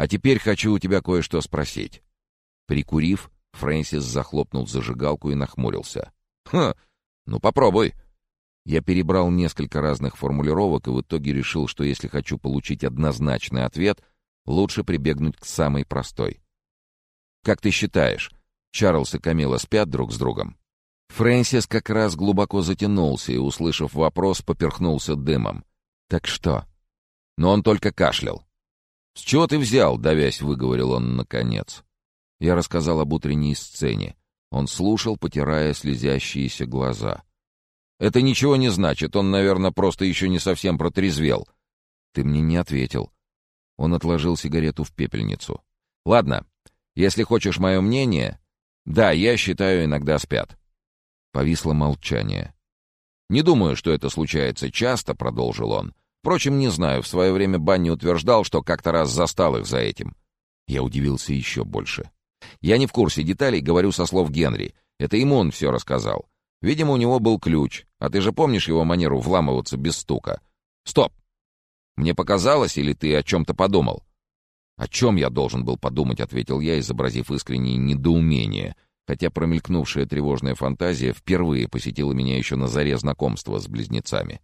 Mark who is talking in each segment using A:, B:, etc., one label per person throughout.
A: А теперь хочу у тебя кое-что спросить». Прикурив, Фрэнсис захлопнул зажигалку и нахмурился. «Ха! Ну попробуй!» Я перебрал несколько разных формулировок и в итоге решил, что если хочу получить однозначный ответ, лучше прибегнуть к самой простой. «Как ты считаешь, Чарльз и Камила спят друг с другом?» Фрэнсис как раз глубоко затянулся и, услышав вопрос, поперхнулся дымом. «Так что?» Но он только кашлял. «С чего ты взял?» — давясь, выговорил он наконец. Я рассказал об утренней сцене. Он слушал, потирая слезящиеся глаза. «Это ничего не значит, он, наверное, просто еще не совсем протрезвел». «Ты мне не ответил». Он отложил сигарету в пепельницу. «Ладно, если хочешь мое мнение...» «Да, я считаю, иногда спят». Повисло молчание. «Не думаю, что это случается часто», — продолжил он. «Впрочем, не знаю, в свое время Банни утверждал, что как-то раз застал их за этим». Я удивился еще больше. «Я не в курсе деталей, говорю со слов Генри. Это ему он все рассказал. Видимо, у него был ключ, а ты же помнишь его манеру вламываться без стука? Стоп! Мне показалось, или ты о чем-то подумал?» «О чем я должен был подумать?» — ответил я, изобразив искреннее недоумение — хотя промелькнувшая тревожная фантазия впервые посетила меня еще на заре знакомства с близнецами.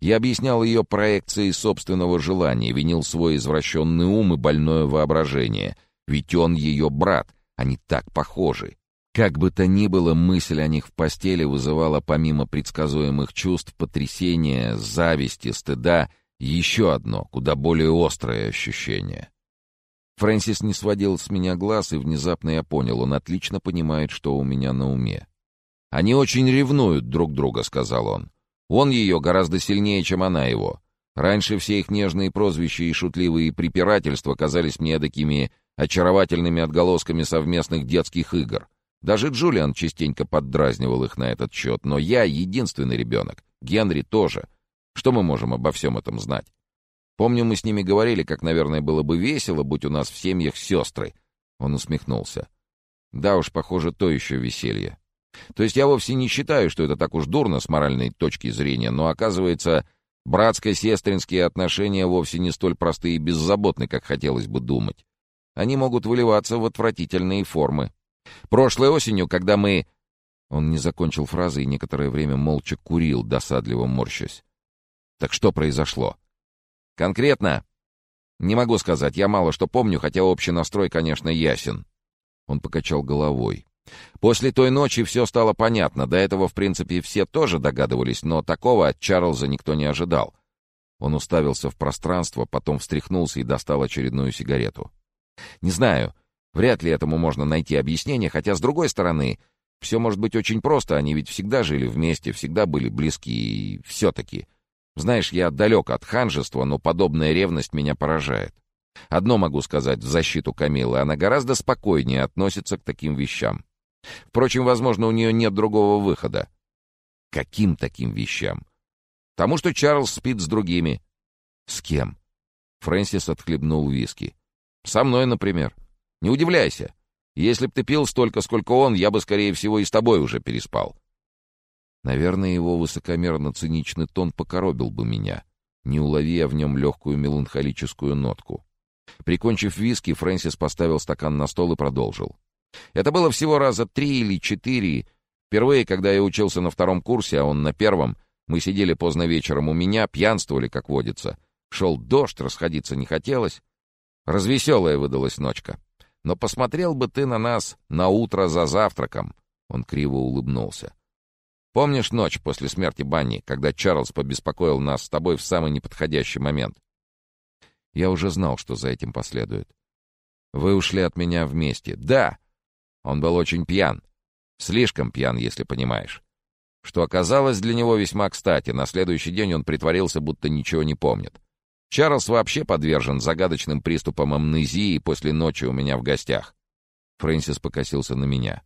A: Я объяснял ее проекцией собственного желания, винил свой извращенный ум и больное воображение, ведь он ее брат, они так похожи. Как бы то ни было, мысль о них в постели вызывала помимо предсказуемых чувств потрясения, зависти, стыда еще одно, куда более острое ощущение. Фрэнсис не сводил с меня глаз, и внезапно я понял, он отлично понимает, что у меня на уме. «Они очень ревнуют друг друга», — сказал он. «Он ее гораздо сильнее, чем она его. Раньше все их нежные прозвища и шутливые препирательства казались мне такими очаровательными отголосками совместных детских игр. Даже Джулиан частенько поддразнивал их на этот счет, но я единственный ребенок, Генри тоже. Что мы можем обо всем этом знать? Помню, мы с ними говорили, как, наверное, было бы весело, будь у нас в семьях сестры. Он усмехнулся. Да уж, похоже, то еще веселье. То есть я вовсе не считаю, что это так уж дурно с моральной точки зрения, но, оказывается, братско-сестринские отношения вовсе не столь простые и беззаботны, как хотелось бы думать. Они могут выливаться в отвратительные формы. Прошлой осенью, когда мы... Он не закончил фразы и некоторое время молча курил, досадливо морщась. Так что произошло? Конкретно? Не могу сказать, я мало что помню, хотя общий настрой, конечно, ясен. Он покачал головой. После той ночи все стало понятно. До этого, в принципе, все тоже догадывались, но такого от Чарльза никто не ожидал. Он уставился в пространство, потом встряхнулся и достал очередную сигарету. «Не знаю, вряд ли этому можно найти объяснение, хотя, с другой стороны, все может быть очень просто, они ведь всегда жили вместе, всегда были близки, и все-таки знаешь, я далек от ханжества, но подобная ревность меня поражает. Одно могу сказать в защиту Камилы, она гораздо спокойнее относится к таким вещам. Впрочем, возможно, у нее нет другого выхода. Каким таким вещам? Тому, что Чарльз спит с другими. С кем? Фрэнсис отхлебнул виски. Со мной, например. Не удивляйся. Если б ты пил столько, сколько он, я бы, скорее всего, и с тобой уже переспал. Наверное, его высокомерно-циничный тон покоробил бы меня, не уловив в нем легкую меланхолическую нотку. Прикончив виски, Фрэнсис поставил стакан на стол и продолжил. Это было всего раза три или четыре. Впервые, когда я учился на втором курсе, а он на первом, мы сидели поздно вечером у меня, пьянствовали, как водится. Шел дождь, расходиться не хотелось. Развеселая выдалась ночка. Но посмотрел бы ты на нас на утро за завтраком. Он криво улыбнулся. Помнишь ночь после смерти Банни, когда Чарльз побеспокоил нас с тобой в самый неподходящий момент? Я уже знал, что за этим последует. Вы ушли от меня вместе. Да! Он был очень пьян. Слишком пьян, если понимаешь. Что оказалось для него весьма кстати. На следующий день он притворился, будто ничего не помнит. Чарльз вообще подвержен загадочным приступам амнезии после ночи у меня в гостях. Фрэнсис покосился на меня.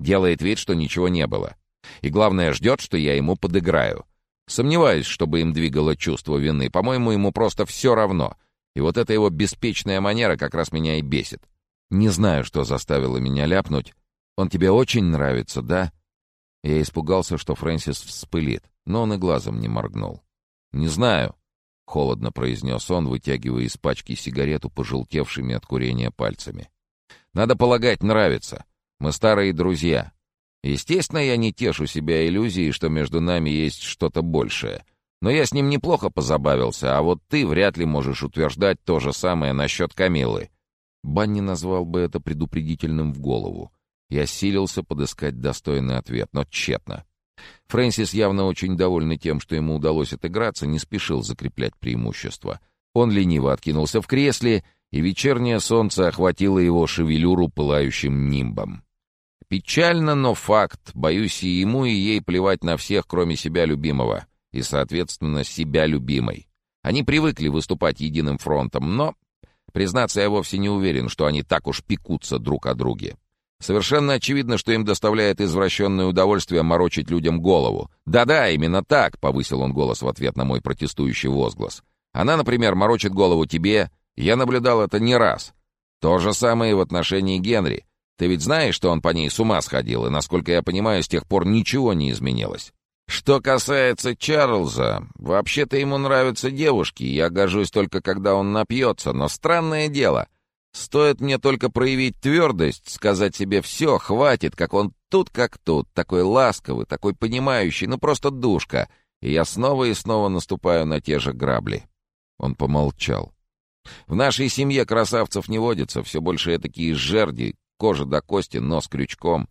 A: Делает вид, что ничего не было. И главное, ждет, что я ему подыграю. Сомневаюсь, чтобы им двигало чувство вины. По-моему, ему просто все равно. И вот эта его беспечная манера как раз меня и бесит. Не знаю, что заставило меня ляпнуть. Он тебе очень нравится, да? Я испугался, что Фрэнсис вспылит, но он и глазом не моргнул. Не знаю. — холодно произнес он, вытягивая из пачки сигарету пожелтевшими от курения пальцами. «Надо полагать, нравится. Мы старые друзья. Естественно, я не тешу себя иллюзией, что между нами есть что-то большее. Но я с ним неплохо позабавился, а вот ты вряд ли можешь утверждать то же самое насчет Камилы». Банни назвал бы это предупредительным в голову. Я силился подыскать достойный ответ, но тщетно. Фрэнсис, явно очень довольный тем, что ему удалось отыграться, не спешил закреплять преимущество. Он лениво откинулся в кресле, и вечернее солнце охватило его шевелюру пылающим нимбом. Печально, но факт. Боюсь, и ему, и ей плевать на всех, кроме себя любимого, и, соответственно, себя любимой. Они привыкли выступать единым фронтом, но, признаться, я вовсе не уверен, что они так уж пекутся друг о друге. Совершенно очевидно, что им доставляет извращенное удовольствие морочить людям голову. «Да-да, именно так!» — повысил он голос в ответ на мой протестующий возглас. «Она, например, морочит голову тебе. Я наблюдал это не раз. То же самое и в отношении Генри. Ты ведь знаешь, что он по ней с ума сходил, и, насколько я понимаю, с тех пор ничего не изменилось. Что касается Чарльза, вообще-то ему нравятся девушки, я гожусь только, когда он напьется, но странное дело — Стоит мне только проявить твердость, сказать себе «все, хватит», как он тут как тут, такой ласковый, такой понимающий, ну просто душка, и я снова и снова наступаю на те же грабли. Он помолчал. В нашей семье красавцев не водится, все больше такие жерди, кожа до кости, нос крючком.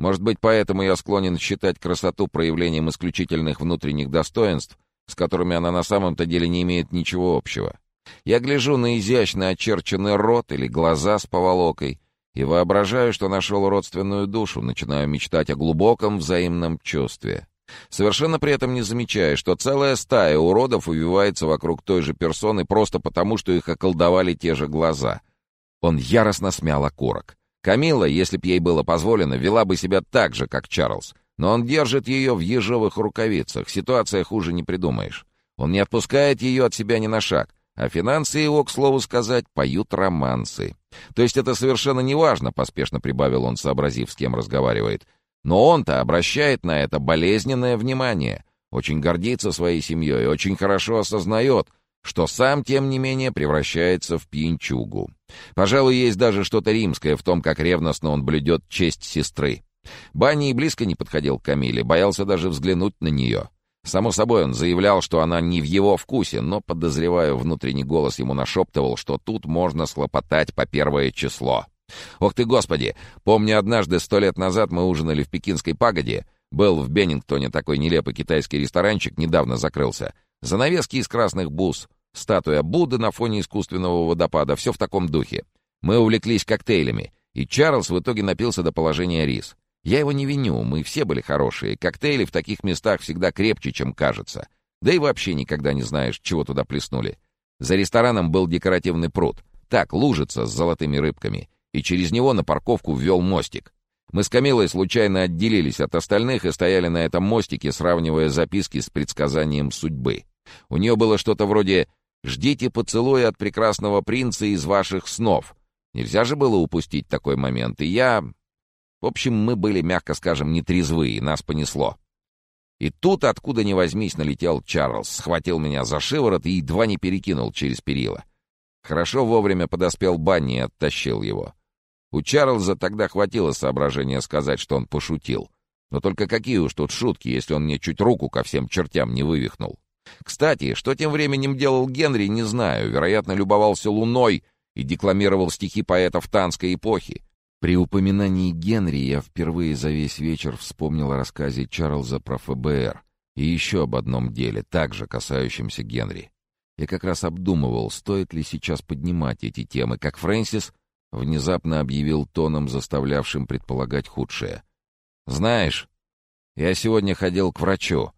A: Может быть, поэтому я склонен считать красоту проявлением исключительных внутренних достоинств, с которыми она на самом-то деле не имеет ничего общего. Я гляжу на изящно очерченный рот или глаза с поволокой и воображаю, что нашел родственную душу, начинаю мечтать о глубоком взаимном чувстве. Совершенно при этом не замечая, что целая стая уродов увивается вокруг той же персоны просто потому, что их околдовали те же глаза. Он яростно смял окурок. Камила, если б ей было позволено, вела бы себя так же, как Чарльз. Но он держит ее в ежовых рукавицах. Ситуация хуже не придумаешь. Он не отпускает ее от себя ни на шаг. А финансы его, к слову сказать, поют романсы. То есть это совершенно неважно, поспешно прибавил он, сообразив, с кем разговаривает. Но он-то обращает на это болезненное внимание, очень гордится своей семьей, очень хорошо осознает, что сам, тем не менее, превращается в пьянчугу. Пожалуй, есть даже что-то римское в том, как ревностно он блюдет честь сестры. Банни и близко не подходил к Камиле, боялся даже взглянуть на нее. Само собой, он заявлял, что она не в его вкусе, но, подозреваю, внутренний голос ему нашептывал, что тут можно схлопотать по первое число. Ох ты, господи! Помню, однажды, сто лет назад, мы ужинали в пекинской пагоде. Был в Беннингтоне такой нелепый китайский ресторанчик, недавно закрылся. Занавески из красных бус, статуя Будды на фоне искусственного водопада, все в таком духе. Мы увлеклись коктейлями, и Чарльз в итоге напился до положения рис. Я его не виню, мы все были хорошие. Коктейли в таких местах всегда крепче, чем кажется. Да и вообще никогда не знаешь, чего туда плеснули. За рестораном был декоративный пруд. Так, лужица с золотыми рыбками. И через него на парковку ввел мостик. Мы с Камилой случайно отделились от остальных и стояли на этом мостике, сравнивая записки с предсказанием судьбы. У нее было что-то вроде «Ждите поцелуя от прекрасного принца из ваших снов». Нельзя же было упустить такой момент, и я в общем, мы были, мягко скажем, нетрезвые, нас понесло. И тут, откуда ни возьмись, налетел Чарльз, схватил меня за шиворот и едва не перекинул через перила. Хорошо вовремя подоспел Банни и оттащил его. У Чарльза тогда хватило соображения сказать, что он пошутил. Но только какие уж тут шутки, если он мне чуть руку ко всем чертям не вывихнул. Кстати, что тем временем делал Генри, не знаю. Вероятно, любовался луной и декламировал стихи поэтов танской эпохи. При упоминании Генри я впервые за весь вечер вспомнил о рассказе Чарльза про ФБР и еще об одном деле, также касающемся Генри. Я как раз обдумывал, стоит ли сейчас поднимать эти темы, как Фрэнсис внезапно объявил тоном, заставлявшим предполагать худшее. «Знаешь, я сегодня ходил к врачу».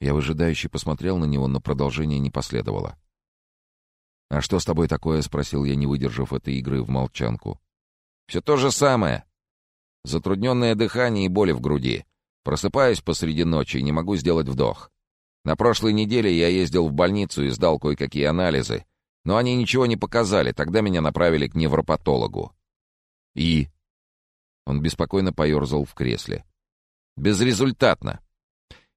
A: Я выжидающе посмотрел на него, но продолжение не последовало. «А что с тобой такое?» — спросил я, не выдержав этой игры в молчанку. Все то же самое. Затрудненное дыхание и боли в груди. Просыпаюсь посреди ночи и не могу сделать вдох. На прошлой неделе я ездил в больницу и сдал кое-какие анализы, но они ничего не показали, тогда меня направили к невропатологу. И... Он беспокойно поерзал в кресле. Безрезультатно.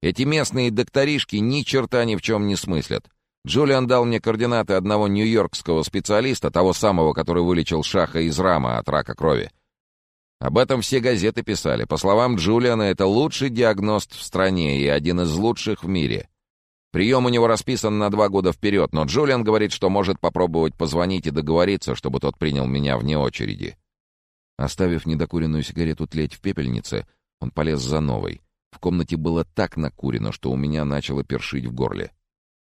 A: Эти местные докторишки ни черта ни в чем не смыслят. Джулиан дал мне координаты одного нью-йоркского специалиста, того самого, который вылечил Шаха из рама от рака крови. Об этом все газеты писали. По словам Джулиана, это лучший диагност в стране и один из лучших в мире. Прием у него расписан на два года вперед, но Джулиан говорит, что может попробовать позвонить и договориться, чтобы тот принял меня вне очереди. Оставив недокуренную сигарету тлеть в пепельнице, он полез за новой. В комнате было так накурено, что у меня начало першить в горле.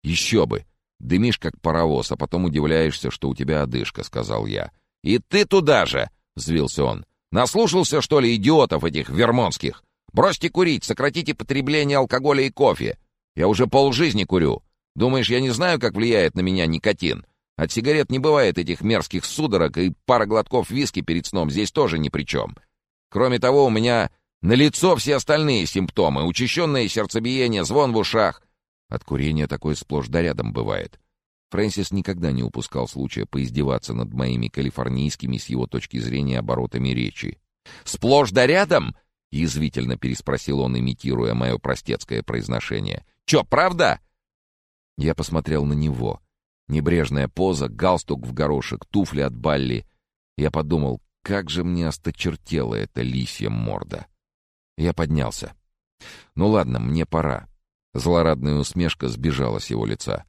A: «Еще бы! Дымишь, как паровоз, а потом удивляешься, что у тебя одышка», — сказал я. «И ты туда же!» — взвился он. «Наслушался, что ли, идиотов этих вермонских? Бросьте курить, сократите потребление алкоголя и кофе. Я уже полжизни курю. Думаешь, я не знаю, как влияет на меня никотин? От сигарет не бывает этих мерзких судорог, и пара глотков виски перед сном здесь тоже ни при чем. Кроме того, у меня на лицо все остальные симптомы. Учащенное сердцебиение, звон в ушах. От курения такое сплошь да рядом бывает. Фрэнсис никогда не упускал случая поиздеваться над моими калифорнийскими, с его точки зрения, оборотами речи. «Сплошь да рядом?» — язвительно переспросил он, имитируя мое простецкое произношение. «Чё, правда?» Я посмотрел на него — Небрежная поза, галстук в горошек, туфли от Балли. Я подумал, как же мне осточертела эта лисья морда. Я поднялся. «Ну ладно, мне пора». Злорадная усмешка сбежала с его лица.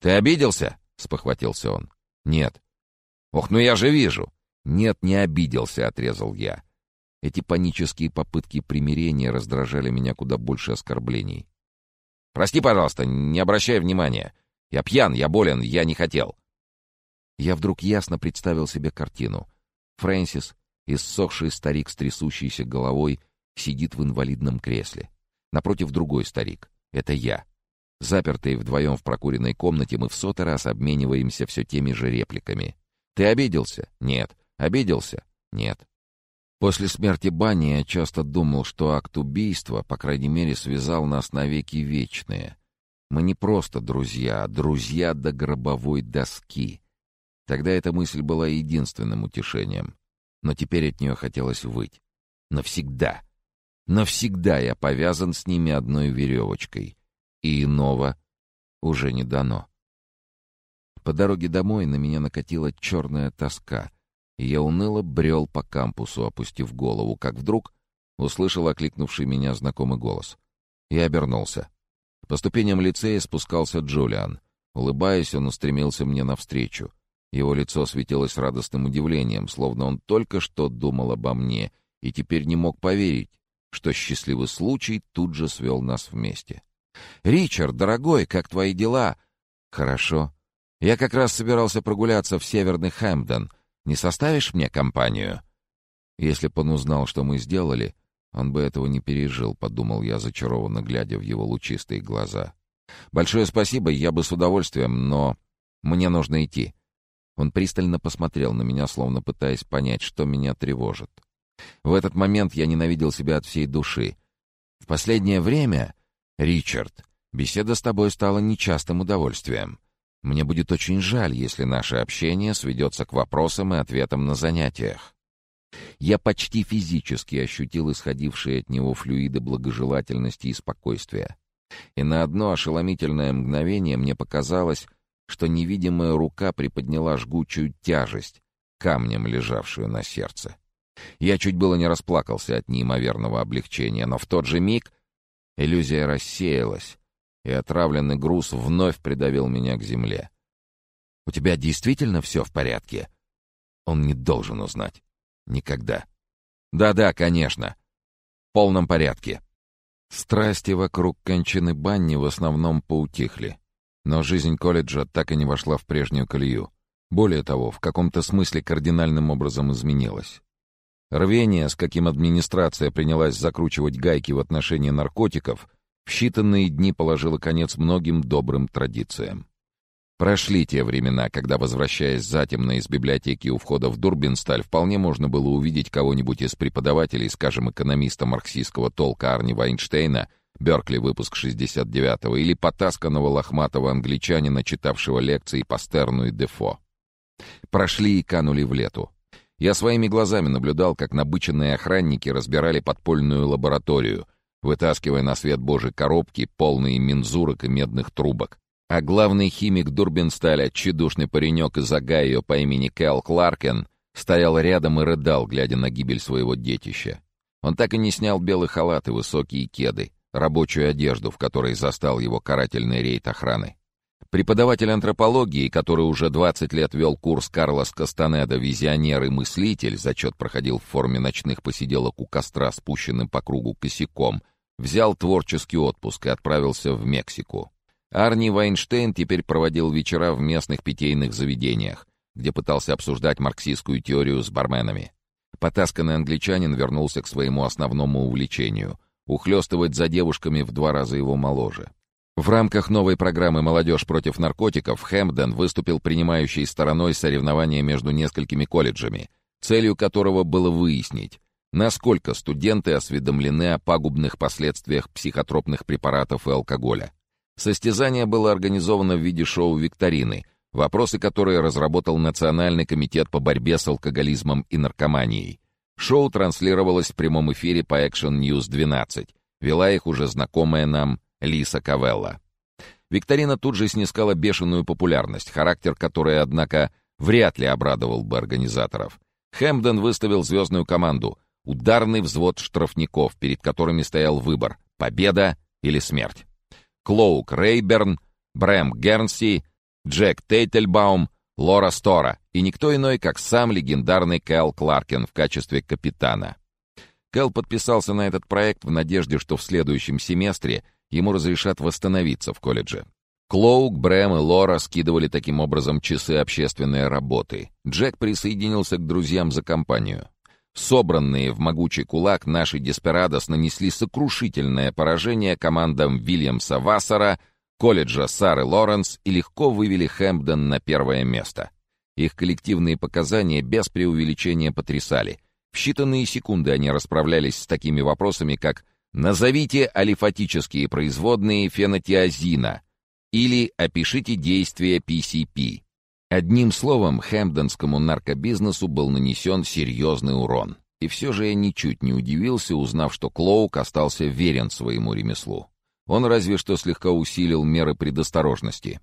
A: «Ты обиделся?» — спохватился он. «Нет». «Ох, ну я же вижу!» «Нет, не обиделся», — отрезал я. Эти панические попытки примирения раздражали меня куда больше оскорблений. «Прости, пожалуйста, не обращай внимания. Я пьян, я болен, я не хотел. Я вдруг ясно представил себе картину. Фрэнсис, иссохший старик с трясущейся головой, сидит в инвалидном кресле. Напротив другой старик. Это я. Запертые вдвоем в прокуренной комнате, мы в сотый раз обмениваемся все теми же репликами. «Ты обиделся?» «Нет». «Обиделся?» «Нет». После смерти Бани я часто думал, что акт убийства, по крайней мере, связал нас навеки вечные. Мы не просто друзья, а друзья до гробовой доски. Тогда эта мысль была единственным утешением. Но теперь от нее хотелось выть. Навсегда. Навсегда я повязан с ними одной веревочкой. И иного уже не дано. По дороге домой на меня накатила черная тоска, и я уныло брел по кампусу, опустив голову, как вдруг услышал окликнувший меня знакомый голос. Я обернулся. По ступеням лицея спускался Джулиан. Улыбаясь, он устремился мне навстречу. Его лицо светилось радостным удивлением, словно он только что думал обо мне и теперь не мог поверить, что счастливый случай тут же свел нас вместе. «Ричард, дорогой, как твои дела?» «Хорошо. Я как раз собирался прогуляться в Северный Хэмпден. Не составишь мне компанию?» Если бы он узнал, что мы сделали, он бы этого не пережил, подумал я, зачарованно глядя в его лучистые глаза. Большое спасибо, я бы с удовольствием, но мне нужно идти. Он пристально посмотрел на меня, словно пытаясь понять, что меня тревожит. В этот момент я ненавидел себя от всей души. В последнее время, Ричард, беседа с тобой стала нечастым удовольствием. Мне будет очень жаль, если наше общение сведется к вопросам и ответам на занятиях. Я почти физически ощутил исходившие от него флюиды благожелательности и спокойствия. И на одно ошеломительное мгновение мне показалось, что невидимая рука приподняла жгучую тяжесть, камнем лежавшую на сердце. Я чуть было не расплакался от неимоверного облегчения, но в тот же миг иллюзия рассеялась, и отравленный груз вновь придавил меня к земле. «У тебя действительно все в порядке?» Он не должен узнать. Никогда. Да-да, конечно. В полном порядке. Страсти вокруг кончины Банни в основном поутихли. Но жизнь колледжа так и не вошла в прежнюю колею. Более того, в каком-то смысле кардинальным образом изменилась. Рвение, с каким администрация принялась закручивать гайки в отношении наркотиков, в считанные дни положило конец многим добрым традициям. Прошли те времена, когда, возвращаясь затемно из библиотеки у входа в Дурбинсталь, вполне можно было увидеть кого-нибудь из преподавателей, скажем, экономиста марксистского толка Арни Вайнштейна, Беркли, выпуск 69-го, или потасканного лохматого англичанина, читавшего лекции по Стерну и Дефо. Прошли и канули в лету. Я своими глазами наблюдал, как набыченные охранники разбирали подпольную лабораторию, вытаскивая на свет Божий коробки, полные мензурок и медных трубок. А главный химик Дурбинсталя, тщедушный паренек из Огайо по имени Кэл Кларкен, стоял рядом и рыдал, глядя на гибель своего детища. Он так и не снял белый халат и высокие кеды, рабочую одежду, в которой застал его карательный рейд охраны. Преподаватель антропологии, который уже 20 лет вел курс Карлос Кастанеда «Визионер и мыслитель», зачет проходил в форме ночных посиделок у костра, спущенным по кругу косяком, взял творческий отпуск и отправился в Мексику. Арни Вайнштейн теперь проводил вечера в местных питейных заведениях, где пытался обсуждать марксистскую теорию с барменами. Потасканный англичанин вернулся к своему основному увлечению — ухлёстывать за девушками в два раза его моложе. В рамках новой программы «Молодежь против наркотиков» Хэмпден выступил принимающей стороной соревнования между несколькими колледжами, целью которого было выяснить, насколько студенты осведомлены о пагубных последствиях психотропных препаратов и алкоголя. Состязание было организовано в виде шоу-викторины, вопросы которой разработал Национальный комитет по борьбе с алкоголизмом и наркоманией. Шоу транслировалось в прямом эфире по Action News 12. Вела их уже знакомая нам Лиса Кавелла. Викторина тут же снискала бешеную популярность, характер которой, однако, вряд ли обрадовал бы организаторов. Хэмпден выставил звездную команду — ударный взвод штрафников, перед которыми стоял выбор — победа или смерть. Клоук Рейберн, Брэм Гернси, Джек Тейтельбаум, Лора Стора и никто иной, как сам легендарный Кэл Кларкен в качестве капитана. Кэл подписался на этот проект в надежде, что в следующем семестре — ему разрешат восстановиться в колледже. Клоук, Брэм и Лора скидывали таким образом часы общественной работы. Джек присоединился к друзьям за компанию. Собранные в могучий кулак наши Деспирадос нанесли сокрушительное поражение командам Вильямса Вассера, колледжа Сары Лоренс и легко вывели Хэмпден на первое место. Их коллективные показания без преувеличения потрясали. В считанные секунды они расправлялись с такими вопросами, как Назовите алифатические производные фенотиазина или опишите действия PCP. Одним словом, хэмпдонскому наркобизнесу был нанесен серьезный урон. И все же я ничуть не удивился, узнав, что Клоук остался верен своему ремеслу. Он разве что слегка усилил меры предосторожности.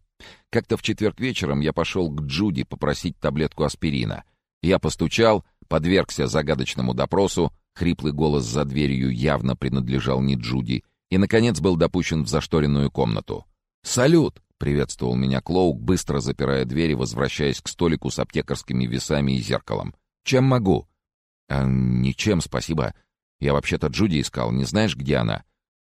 A: Как-то в четверг вечером я пошел к Джуди попросить таблетку аспирина. Я постучал, подвергся загадочному допросу, Хриплый голос за дверью явно принадлежал не Джуди, и, наконец, был допущен в зашторенную комнату. «Салют!» — приветствовал меня Клоук, быстро запирая дверь и возвращаясь к столику с аптекарскими весами и зеркалом. «Чем могу?» «А, «Ничем, спасибо. Я вообще-то Джуди искал. Не знаешь, где она?»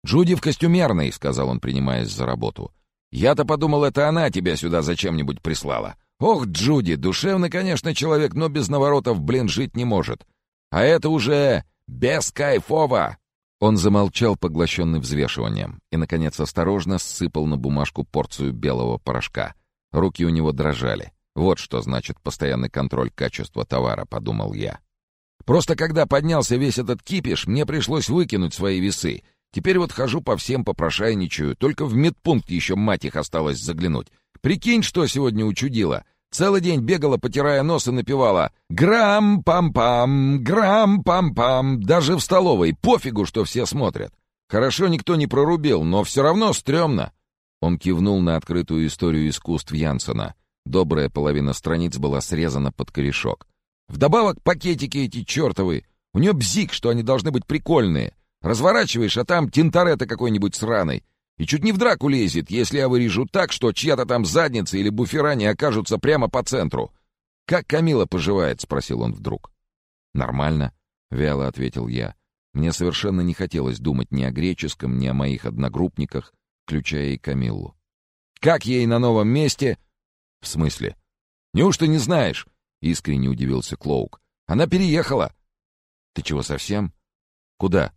A: «Джуди в костюмерной», — сказал он, принимаясь за работу. «Я-то подумал, это она тебя сюда зачем-нибудь прислала. Ох, Джуди, душевный, конечно, человек, но без наворотов, блин, жить не может. А это уже Бескайфово!» Он замолчал, поглощенный взвешиванием, и, наконец, осторожно сыпал на бумажку порцию белого порошка. Руки у него дрожали. «Вот что значит постоянный контроль качества товара», — подумал я. «Просто когда поднялся весь этот кипиш, мне пришлось выкинуть свои весы. Теперь вот хожу по всем попрошайничаю, только в медпункт еще мать их осталось заглянуть. Прикинь, что сегодня учудило. Целый день бегала, потирая нос и напевала «Грамм-пам-пам, грамм-пам-пам». Даже в столовой, пофигу, что все смотрят. Хорошо никто не прорубил, но все равно стрёмно. Он кивнул на открытую историю искусств Янсена. Добрая половина страниц была срезана под корешок. Вдобавок пакетики эти чертовы. У нее бзик, что они должны быть прикольные. Разворачиваешь, а там тинторета какой-нибудь сраный. И чуть не в драку лезет, если я вырежу так, что чья-то там задница или буфера не окажутся прямо по центру. «Как Камила поживает?» — спросил он вдруг. «Нормально», — вяло ответил я. Мне совершенно не хотелось думать ни о греческом, ни о моих одногруппниках, включая и Камиллу. «Как ей на новом месте?» «В смысле?» «Неужто не знаешь?» — искренне удивился Клоук. «Она переехала». «Ты чего совсем?» «Куда?»